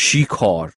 شیکار